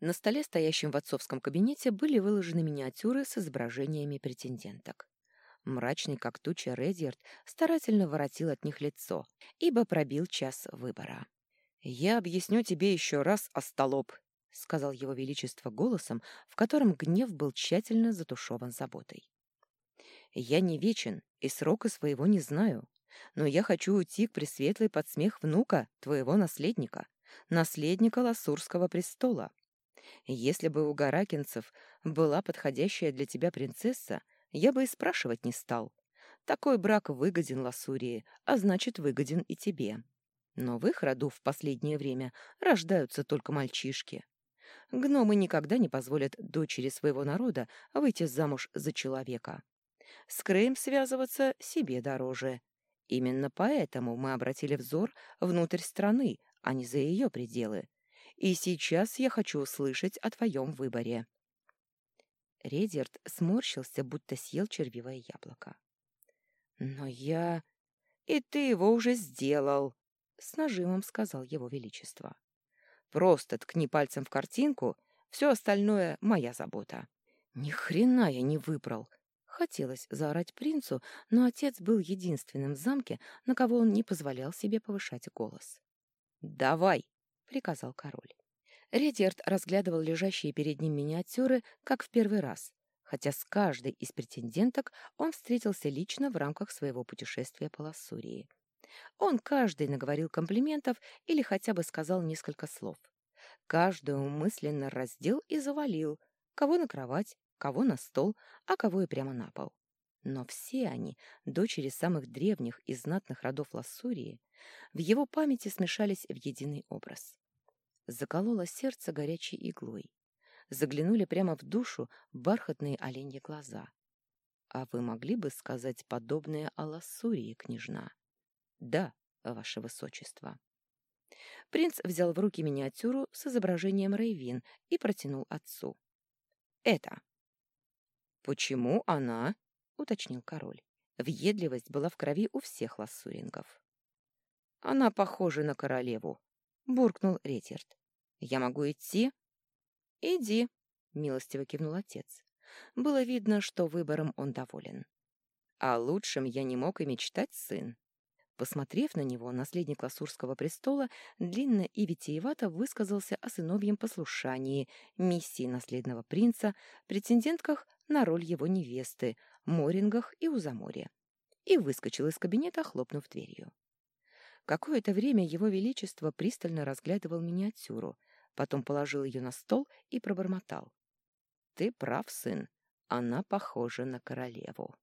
На столе, стоящем в отцовском кабинете, были выложены миниатюры с изображениями претенденток. Мрачный, как туча, Редьярд старательно воротил от них лицо, ибо пробил час выбора. «Я объясню тебе еще раз, остолоп», — сказал его величество голосом, в котором гнев был тщательно затушеван заботой. «Я не вечен и срока своего не знаю, но я хочу уйти к пресветлой под смех внука, твоего наследника, наследника Лассурского престола. Если бы у гаракинцев была подходящая для тебя принцесса, я бы и спрашивать не стал. Такой брак выгоден Лассурии, а значит, выгоден и тебе. Но в их роду в последнее время рождаются только мальчишки. Гномы никогда не позволят дочери своего народа выйти замуж за человека. С Крейм связываться себе дороже. Именно поэтому мы обратили взор внутрь страны, а не за ее пределы, и сейчас я хочу услышать о твоем выборе». Редерт сморщился, будто съел червивое яблоко. «Но я...» «И ты его уже сделал!» — с нажимом сказал его величество. «Просто ткни пальцем в картинку, все остальное — моя забота». «Ни хрена я не выбрал!» Хотелось заорать принцу, но отец был единственным в замке, на кого он не позволял себе повышать голос. «Давай!» Приказал король. Редерт разглядывал лежащие перед ним миниатюры, как в первый раз, хотя с каждой из претенденток он встретился лично в рамках своего путешествия по Лассурии. Он каждый наговорил комплиментов или хотя бы сказал несколько слов. Каждую мысленно раздел и завалил, кого на кровать, кого на стол, а кого и прямо на пол. Но все они, дочери самых древних и знатных родов Лассурии, в его памяти смешались в единый образ закололо сердце горячей иглой. Заглянули прямо в душу бархатные оленьи глаза. А вы могли бы сказать подобное о Лассурии, княжна? Да, ваше высочество. Принц взял в руки миниатюру с изображением Рейвин и протянул отцу. Это. Почему она? Уточнил король. Въедливость была в крови у всех лассурингов. Она похожа на королеву, буркнул Ретьерд. «Я могу идти?» «Иди», — милостиво кивнул отец. Было видно, что выбором он доволен. «А лучшим я не мог и мечтать, сын». Посмотрев на него, наследник Ласурского престола длинно и витиевато высказался о сыновьем послушании, миссии наследного принца, претендентках на роль его невесты, морингах и узаморе, и выскочил из кабинета, хлопнув дверью. Какое-то время его величество пристально разглядывал миниатюру, потом положил ее на стол и пробормотал. «Ты прав, сын, она похожа на королеву».